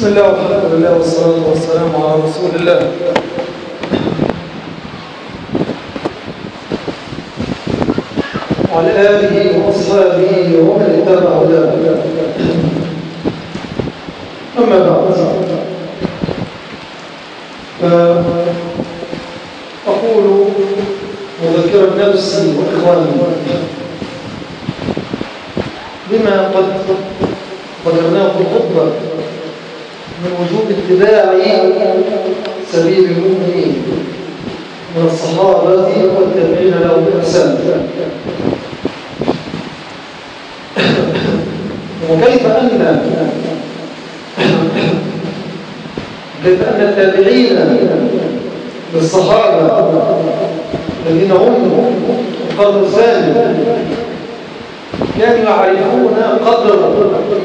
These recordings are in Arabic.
بسم الله والحمد لله والصلاة والسلام على رسول الله. وعلى آله وأصحابه ومن اتبع هداه. أما بعد. فأقول مذكرا نفسي وإخواني. بما قد ذكرناه في الخطبة من وجوب اتباع سبيل المؤمنين من الصحابة والتابعين له بإحسان. وكيف أن كيف أن التابعين للصحابة الذين هم القرن الثاني كانوا يعرفون قدر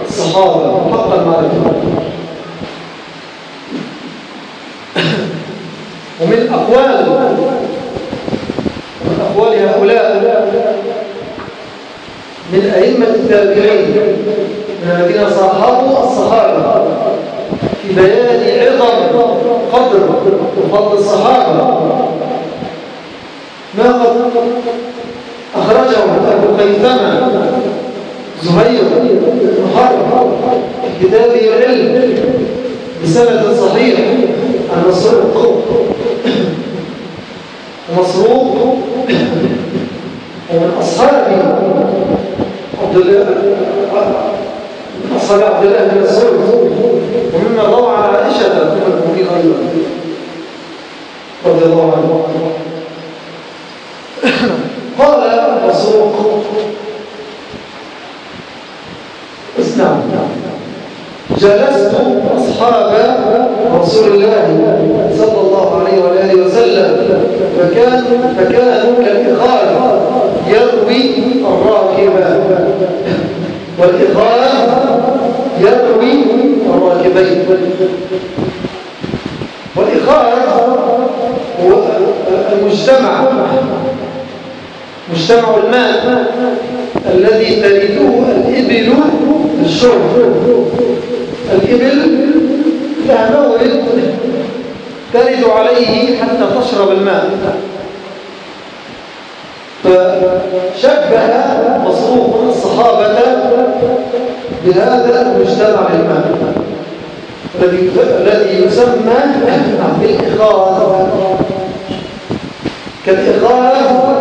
الصحابة حق المعرفة ومن أقوال ومن أقوال هؤلاء من أئمة التابعين من الذين صاحبوا الصحابة في بيان عظم قدر وفضل الصحابة. ما قد أخرجه أبو خيثمة زهير بن حرب في كتابه العلم بسند صحيح عن مسروق ومسروق ومن أصحاب عبد الله أصحاب عبد الله بن مسعود. ومما روى على عائشة أم المؤمنين أيضا رضي الله عنه قال مسروق اسمع جلست أصحاب رسول الله صلى الله عليه وآله وسلم فكانوا فكانوا كالإخال يروي الراكب والإخال يروي الراكبين. والإخال هو المجتمع مجتمع الماء الذي ترده الإبل للشرب الإبل لها مورد ترد عليه حتى تشرب الماء. فشبه مصروف الصحابة بهذا المجتمع الماء الذي يسمى بالإخاذ كالإخاذ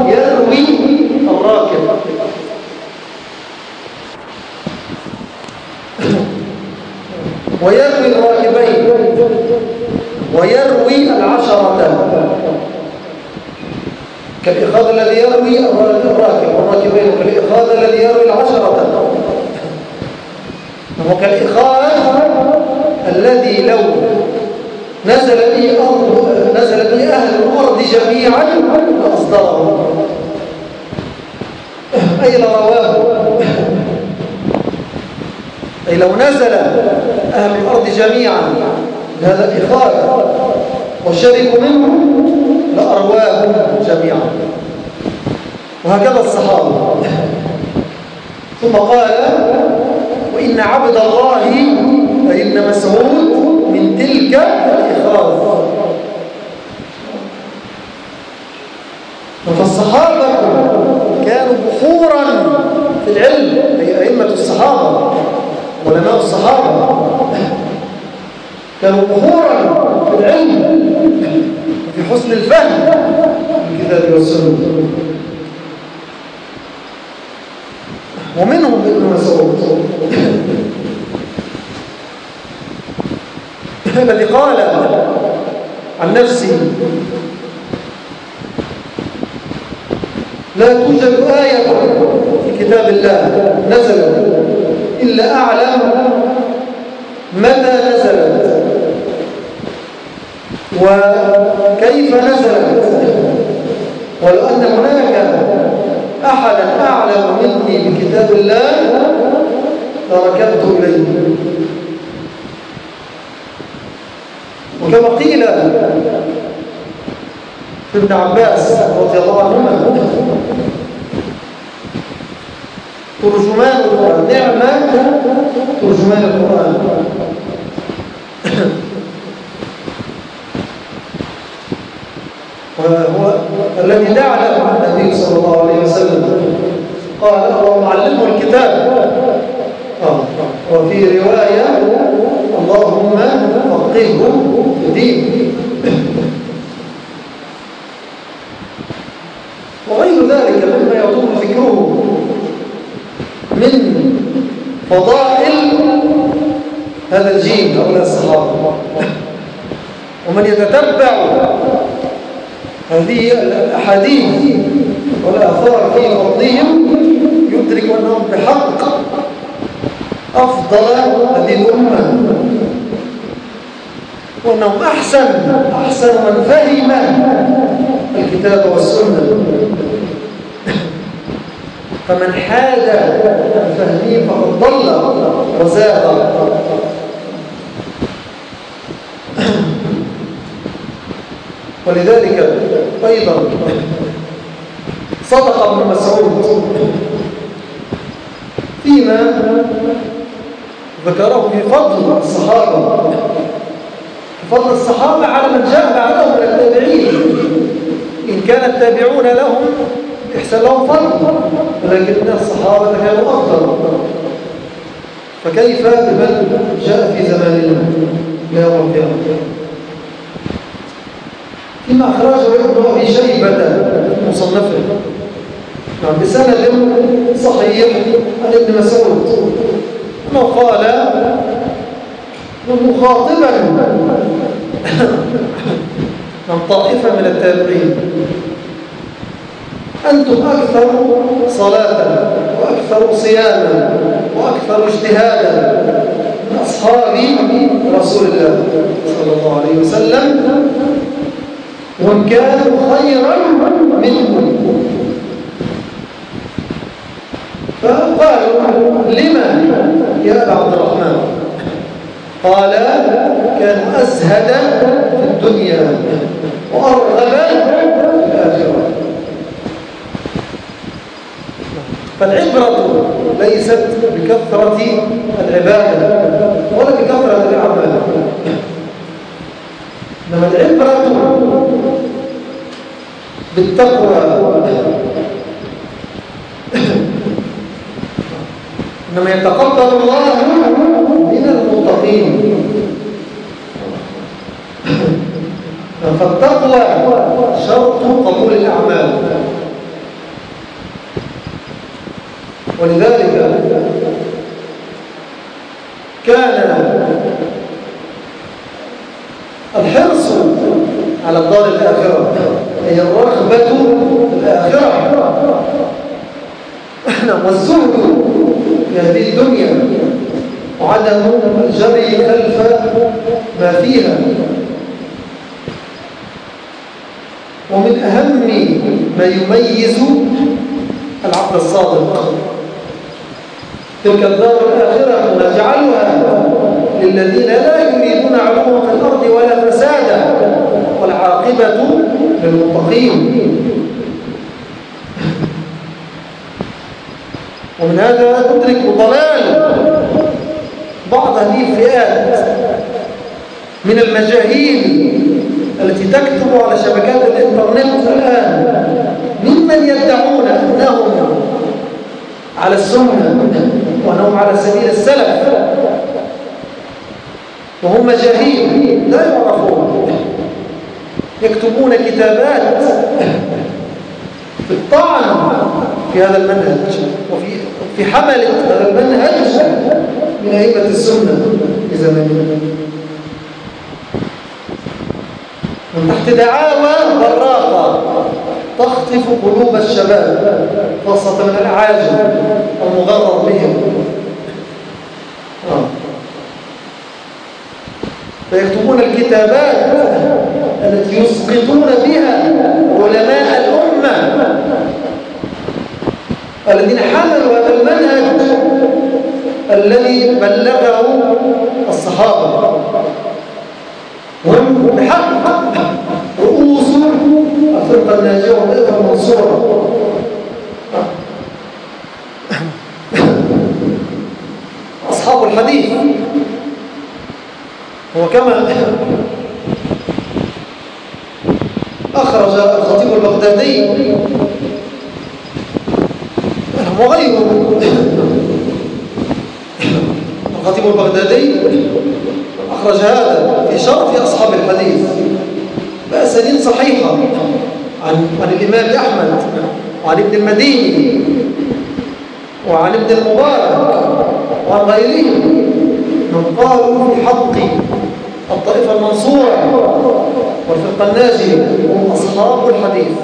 يروي الراكب. ويروي الراكبين. ويروي العشرة. كالإخاذ الذي يروي الراكب والراكبين كالإخاذ الذي يروي العشرة. وكالإخاذ الذي لو نزل به أرض نزل به أهل الأرض جميعا لأصدره. أي لرواه أي لو نزل أهل الأرض جميعا بهذا الإخاذ وشربوا منه لأرواه جميعا. وهكذا الصحابة. ثم قال وإن عبد الله أي ابن مسعود من تلك الإخراج. فالصحابة كانوا بحورا في العلم أي أئمة الصحابة علماء الصحابة. كانوا بحورا في العلم في حسن الفهم الكتاب والسنة ومنهم ابن مسعود. الذي قال عن نفسه لا توجد آية في كتاب الله نزلت إلا أعلم متى نزلت. وكيف نزلت ولو أن هناك أحدا أعلم مني بكتاب الله لركبت إليه. وكما قيل في ابن عباس رضي الله عنهما ترجمان القرآن نعمة ترجمان القرآن. الذي دعا له النبي صلى الله عليه وسلم. قال اللهم علمه الكتاب. آه. وفي رواية اللهم فقهه في الدين. وغير ذلك مما يطول ذكره من فضائل هذا الجيل هؤلاء الصحابة. ومن يتتبع هذه الأحاديث والآثار في فضلهم يدرك أنهم بحق أفضل هذه الأمة وأنهم أحسن أحسن من فهم الكتاب والسنة. فمن حاد عن فهمه فقد ضل وزاغ ولذلك أيضا صدق ابن مسعود. فيما ذكره في فضل الصحابة. فضل الصحابة على من جاء بعدهم من التابعين. إن كان التابعون لهم إحسن لهم فضل ولكن الصحابة كانوا أفضل. فكيف بمن جاء في زماننا يوم القيامة. فيما أخرجه ابن أبي شيبة مصنفة. نعم بسند صحيح عن ابن مسعود. أنه قال؟ مخاطبا. من طائفة من التابعين. أنتم أكثر صلاة وأكثر صياما وأكثر اجتهادا من أصحاب رسول الله صلى الله عليه وسلم. وإن كانوا خيرا منهم. فقالوا لما يا أبا عبد الرحمن؟ قال كان أزهد في الدنيا وأرغب في الآخرة. فالعبرة ليست بكثرة العبادة ولا بكثرة الأعمال العبرة بالتقوى إنما يتقبل الله من المتقين فالتقوى شرط قبول الأعمال ولذلك كان الحرص على الدار الآخرة. هي الرغبة في الآخرة. والزهد في هذه الدنيا وعدم الجري خلف ما فيها. ومن أهم ما يميز العبد الصادق. تلك الدار الآخرة نجعلها للذين لا يريدون علوا في الأرض ولا فسادا. والعاقبة للمتقين. ومن هذا ندرك ضلال. بعض هذه الفئات من المجاهيل التي تكتب على شبكات الإنترنت الآن ممن يدعون أنهم على السنة وأنهم على سبيل السلف. وهم مجاهيل لا يعرفون. يكتبون كتابات. في الطعن في هذا المنهج وفي في حملة هذا المنهج من أئمة السنة في زماننا من تحت دعاوى براقة تخطف قلوب الشباب خاصة من الأعاجم المغرر بهم. آه. فيكتبون الكتابات التي يسقطون بها علماء الأمة. الذين حملوا هذا المنهج الذي بلغه الصحابة. وهم بحق رؤوس الفرقة الناجية والفرقة المنصورة أصحاب الحديث. وكما أخرج الخطيب البغدادي وغيره الخطيب البغدادي أخرج هذا في شرف أصحاب الحديث. بأسانيد صحيحة. عن, عن الإمام أحمد وعن ابن المديني وعن ابن المبارك وعن غيرهم. من قالوا في حق الطائفة المنصورة. والفرقة الناجية هم أصحاب الحديث.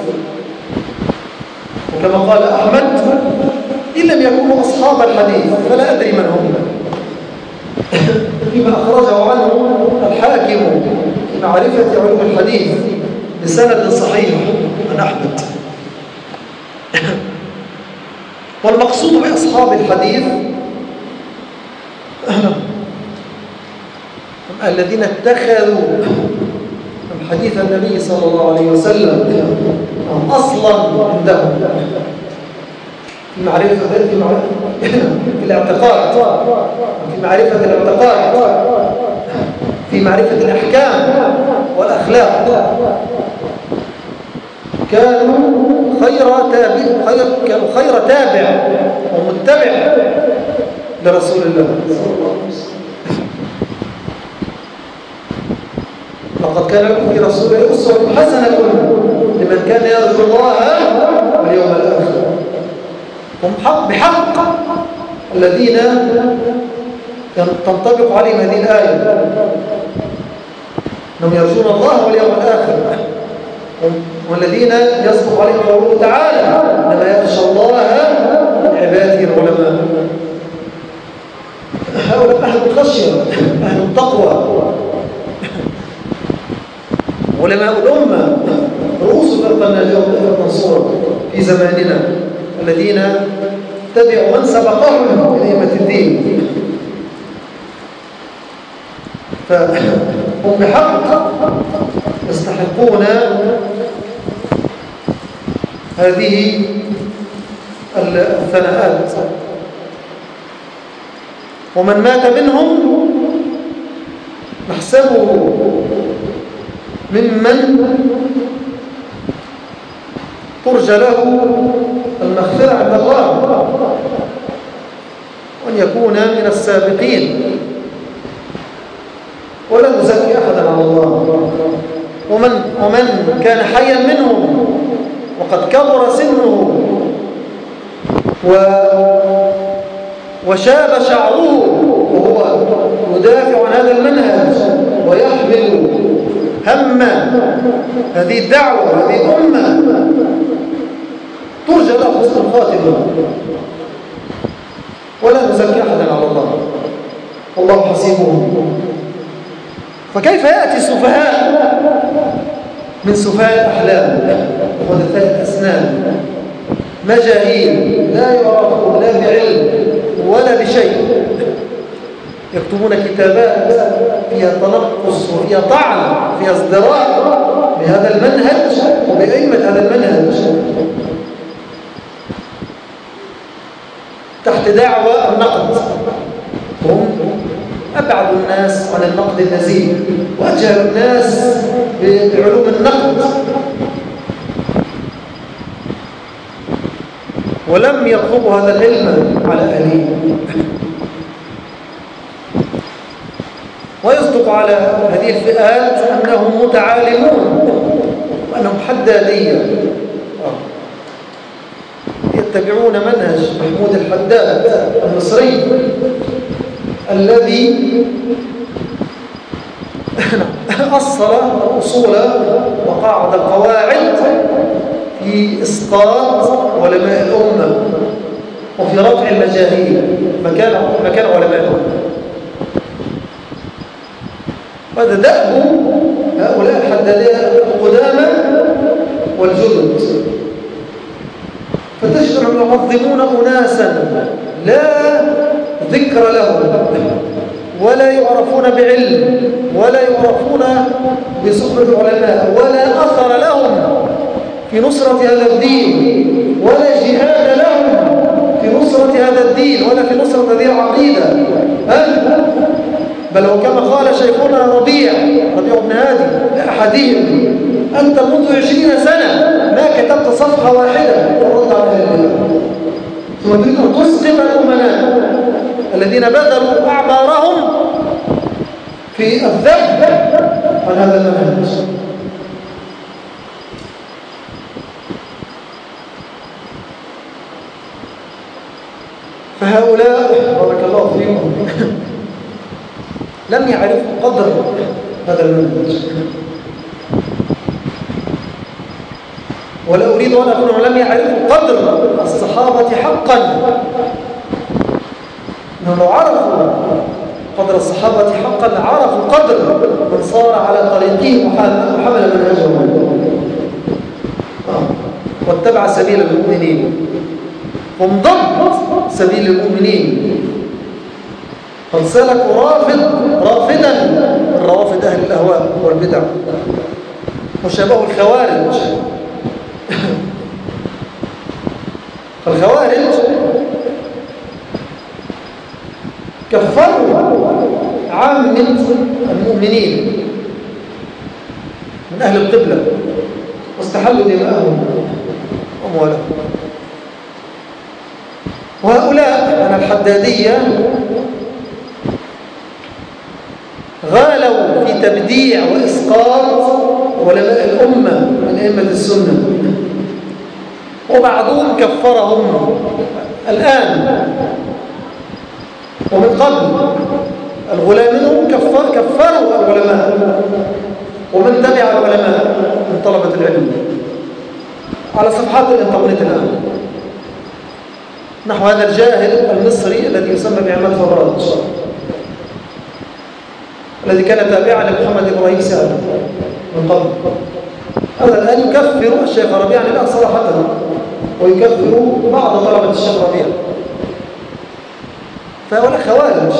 وكما قال أحمد إن لم يكونوا أصحاب الحديث فلا أدري من هم. فيما أخرجه عنه الحاكم في معرفة علوم الحديث بسند صحيح عن أحمد. والمقصود بأصحاب الحديث الذين اتخذوا حديث النبي صلى الله عليه وسلم أصلا عندهم. في معرفة في, معرفة؟ في الاعتقاد. في معرفة الاعتقاد. في معرفة الأحكام والأخلاق. كانوا خير تابع خير كانوا خير تابع ومتبع لرسول الله. صلى الله عليه وسلم لقد كان لكم في رسول الله أسوة حسنة لمن كان يرجو الله واليوم الآخر. هم حق بحق الذين تنطبق عليهم هذه الآية. أنهم يرجون الله واليوم الآخر. والذين يصدق عليهم قوله تعالى إنما يخشى الله من عباده العلماء. هؤلاء أهل الخشية أهل التقوى. علماء الأمة رؤوس الفرقة الناجية والفرقة المنصورة في زماننا الذين تبعوا من سبقهم من أئمة الدين. فهم بحق يستحقون هذه الثناءات. ومن مات منهم نحسبه ممن ترجى له المغفرة عند الله وأن يكون من السابقين. ولا نزكي أحدا على الله. ومن, ومن كان حيا منهم وقد كبر سنه و وشاب شعره وهو يدافع عن هذا المنهج ويحمل هم هذه الدعوة هذه الأمة ترجى له حسن الخاتمة ولا نزكي أحدا على الله. والله حسيبهم. فكيف يأتي السفهاء؟ من سفهاء الأحلام. وحدثاء الأسنان مجاهيل لا يعرفون لا بعلم ولا بشيء. يكتبون كتابات فيها تنقص وفيها طعن فيها ازدراء بهذا المنهج وبأئمة هذا المنهج. تحت دعوة النقد. هم أبعد الناس عن النقد النزيه وأجهل الناس بعلوم النقد. ولم يطلبوا هذا العلم على أهليه ويصدق على هذه الفئات أنهم متعالمون وأنهم حدادية. يتبعون منهج محمود الحداد المصري الذي أصل الأصول وقاعد القواعد في إسقاط علماء الأمة وفي رفع المجاهيل. مكان مكان علماء الأمة. هذا دأب هؤلاء الحدادية القدامى والجدد أنهم يعظمون أناسا لا ذكر لهم ولا يعرفون بعلم ولا يعرفون بصحبة العلماء ولا أثر لهم في نصرة هذا الدين ولا جهاد لهم في نصرة هذا الدين ولا في نصرة هذه العقيدة بل هو كما شيخنا ربيع ربيع بن هادي لأحدهم أنت منذ عشرين سنة ما كتبت صفحة واحدة فرد على البلاد ثم تريد أن تسقط الأمناء الذين بذلوا أعمارهم في الذب عن هذا المنهج. فهؤلاء بارك الله فيهم. لم يعرفوا قدر هذا المنهج ولا أريد أن أقول لم يعرفوا قدر الصحابة حقا. إنهم لو عرفوا قدر الصحابة حقا عرفوا قدر من صار على طريقهم وحمل منهجهم واتبع سبيل المؤمنين. ضد سبيل المؤمنين. قد سلكوا رافض رافدا الروافد أهل الأهواء والبدع. وشبهوا الخوارج. الخوارج كفروا عامة المؤمنين من أهل القبلة. واستحلوا دماءهم وأموالهم. وهؤلاء من الحدادية في تبديع وإسقاط علماء الأمة من أئمة السنة. وبعضهم كفرهم. الآن ومن قبل الغلاء منهم كفر كفروا العلماء. ومن تبع العلماء من طلبة العلم. على صفحات الإنترنت الآن. نحو هذا الجاهل المصري الذي يسمى بعماد فراج. الذي كان تابعا لمحمد إبراهيم سالم من قبل. هذا الآن يكفر الشيخ ربيع الآن صراحة ويكفر بعض طلبة الشيخ ربيع. فهؤلاء خوارج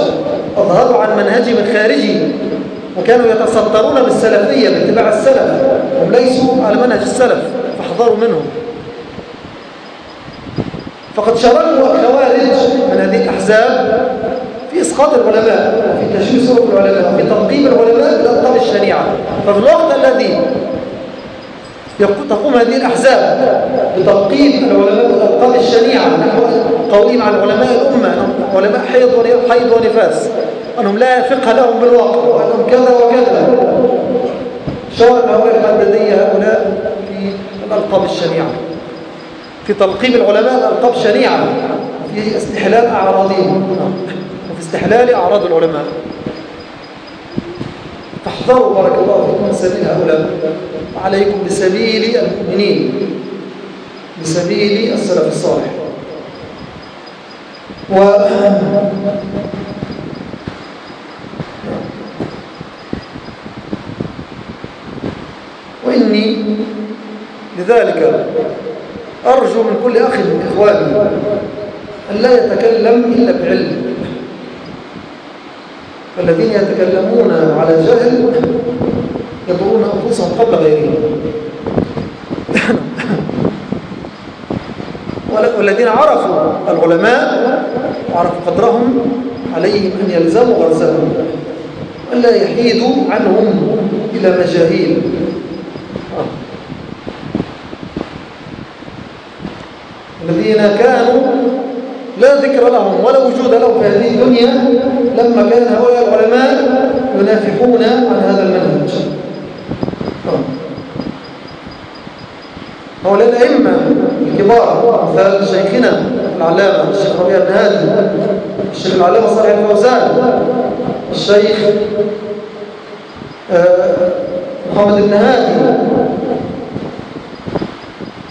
أظهروا عن منهجهم الخارجي وكانوا يتسطرون بالسلفية باتباع السلف هم ليسوا على منهج السلف فاحذروا منهم. فقد شاركوا الخوارج من هذه الأحزاب إسقاط العلماء وفي تشويه سوق العلماء وفي تنقيب العلماء بالألقاب الشنيعة ففي الوقت الذي تقوم هذه الأحزاب بتلقيب العلماء بالألقاب الشنيعة نحو قولهم عن علماء الأمة علماء حيض ونفاس أنهم لا فقه لهم بالواقع وأنهم كذا وكذا. شارك هؤلاء الحدادية هؤلاء في الألقاب الشنيعة في تلقيب العلماء الألقاب الشنيعة في استحلال أعراضهم. استحلال أعراض العلماء. فاحذروا بارك الله فيكم من سبيل هؤلاء. عليكم بسبيل المؤمنين. بسبيل السلف الصالح. و وإني لذلك أرجو من كل أخ من إخواني أن لا يتكلم إلا بعلم. فالذين يتكلمون على جهل يضرون أنفسهم قبل غيرهم. والذين عرفوا العلماء وعرفوا قدرهم عليهم أن يلزموا غرزهم ألا يحيدوا عنهم إلى مجاهيل. الذين كانوا لا ذكر لهم ولا وجود لهم في هذه الدنيا لما كان هؤلاء العلماء ينافحون عن هذا المنهج. هؤلاء الأئمة الكبار مثال شيخنا العلامة الشيخ ربيع بن هادي الشيخ العلامة صالح الفوزان الشيخ آه، محمد بن هادي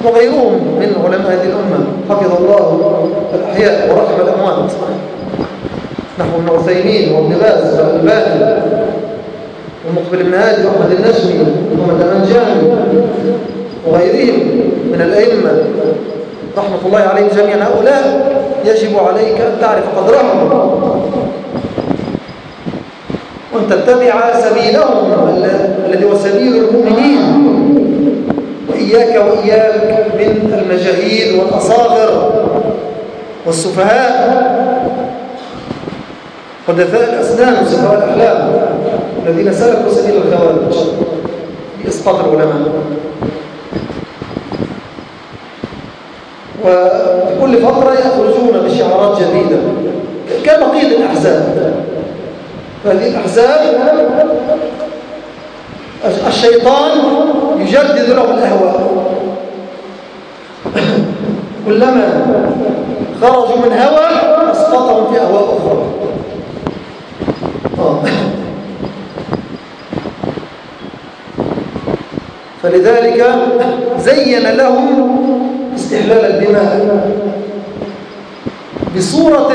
وغيرهم من علماء هذه الأمة حفظ الله الأحياء ورحم الأموات. نحو ابن عثيمين وابن باز والألباني ومقبل بن هادي وأحمد النجمي ومحمد الأنجاني وغيرهم من الأئمة. رحمة الله عليهم جميعا. هؤلاء يجب عليك أن تعرف قدرهم. وأن تتبع سبيلهم الذي هو سبيل المؤمنين. وإياك وإياك من المجاهيل والأصاغر والسفهاء. حدثاء الأسنان وسفهاء الأحلام الذين سلكوا سبيل الخوارج. في إسقاط العلماء. وفي كل فترة يخرجون بشعارات جديدة. كبقية الأحزاب. فهذه الأحزاب الشيطان يجدد لهم الأهواء. كلما خرجوا من هوى أسقطهم في أهواء أخرى. فلذلك زين لهم استحلال الدماء بصورة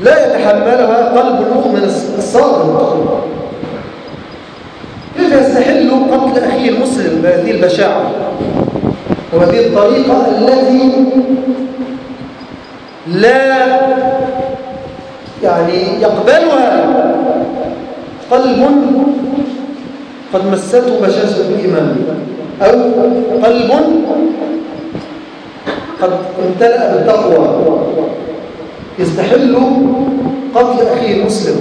لا يتحملها قلب المؤمن الصادق كيف يستحل قتل أخيه المسلم بهذه البشاعة وهذه الطريقة التي لا يعني يقبلها. قلب قد مسته بشاشة الإيمان. أو قلب قد امتلأ بالتقوى. يستحل قتل أخيه المسلم.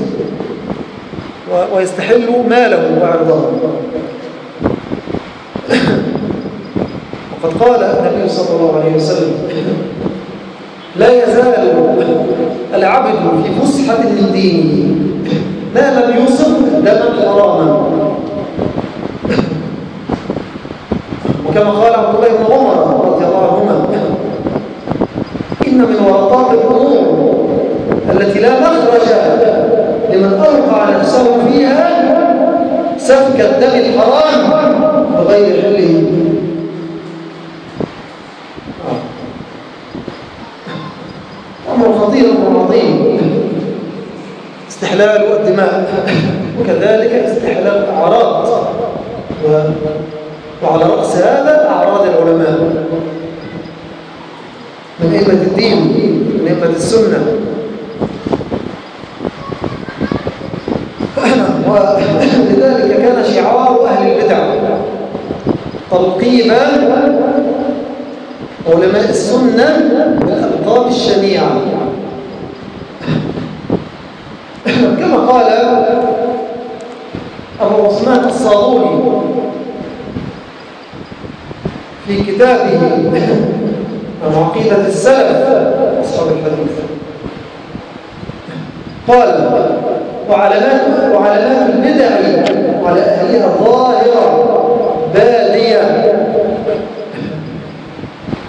ويستحل ماله وعرضه. وقد قال النبي صلى الله عليه وسلم لا يزال العبد في فسحة من دينه ما لم يصب دما حراما. وكما قال عبد الله بن عمر رضي الله عنهما إن من ورطات الأمور التي لا مخرج لمن أوقع نفسه فيها سفك الدم الحرام بغير حله. الدماء وكذلك استحلال الأعراض وعلى رأس هذا أعراض العلماء. من أئمة الدين من أئمة السنة. ولذلك كان شعار أهل البدع. تلقيبا علماء السنة بالألقاب الشنيعة. قال أبو عثمان الصابوني في كتابه عن عقيدة السلف أصحاب الحديث. قال وعلامات وعلامات البدع على أهلها ظاهرة بادية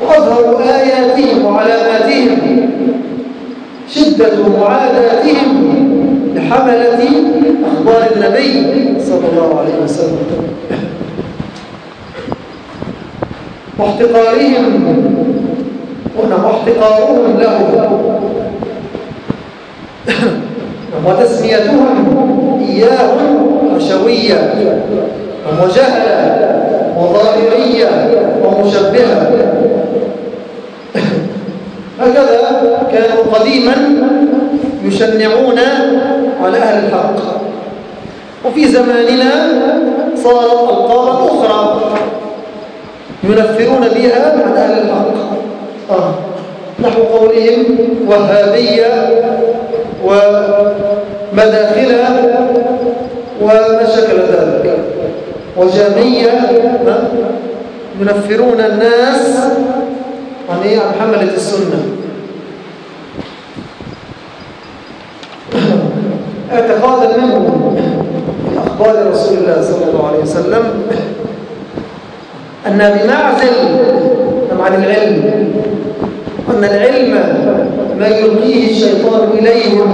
وأظهر آياتهم وعلاماتهم شدة معاداتهم لحملة أخبار النبي صلى الله عليه وسلم. واحتقارهم واحتقارهم له. وتسميتهم إياهم حشوية ومجهلة وظاهرية ومشبهة هكذا كانوا قديما يشنعون على أهل الحق وفي زماننا صارت ألقاب أخرى ينفرون بها عن أهل الحق آه. نحو قولهم وهابية ومداخلة وما شكل ذلك وجامية ينفرون الناس عن إيه؟ عن حملة السنة اعتقادا منهم. في أخبار رسول الله صلى الله عليه وسلم أن بمعزل عن العلم أن العلم ما يلقيه الشيطان إليهم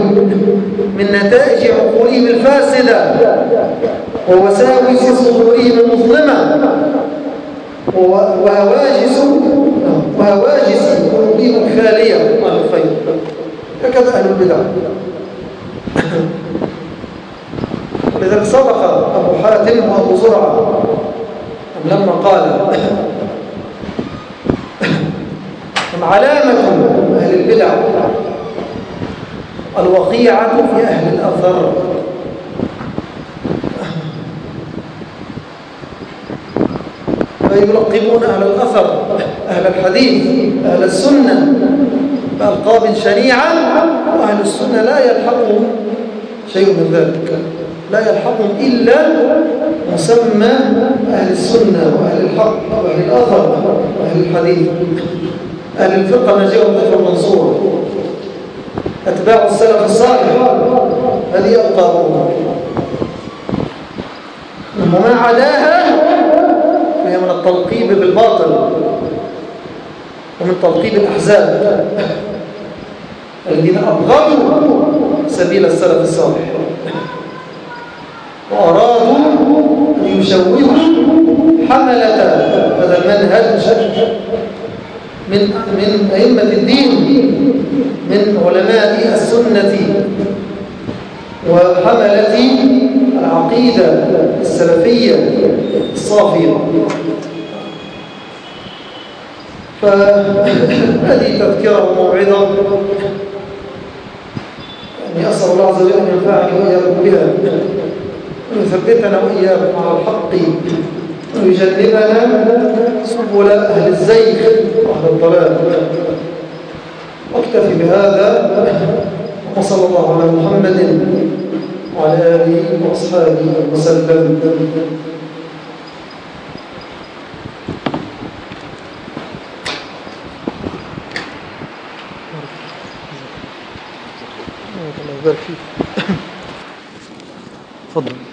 من نتائج عقولهم الفاسدة ووساوس صدورهم المظلمة وهواجس وهواجس قلوبهم الخالية. عن الخير هكذا أهل البدع. لذلك صدق أبو حاتم وأبو زرعة لما قال علامة أهل البدع الوقيعة في أهل الأثر؟ فيلقبون أهل الأثر أهل الحديث أهل السنة بألقاب شنيعة أهل السنة لا يلحقهم شيء من ذلك. لا يلحقهم إلا مسمى أهل السنة وأهل الحق وأهل الأثر وأهل الحديث. أهل الفقه نجيب الطفل المنصور أتباع السلف الصالح هذه يبقى وما عداها فهي من التلقيب بالباطل ومن تلقيب الأحزاب. الذين أبغضوا سبيل السلف الصالح. وأرادوا أن يشوهوا حملة هذا المنهج من من أئمة الدين من علماء السنة وحملة العقيدة السلفية الصافية. فهذه تذكرة وموعظة أسأل الله عز وجل أن ينفعني وإياكم بها ويثبتنا وإياكم على الحق. ويجنبنا سبل أهل الزيغ وأهل الضلال. واكتفي بهذا وصلى الله على محمد وعلى آله وأصحابه وسلم. подобное.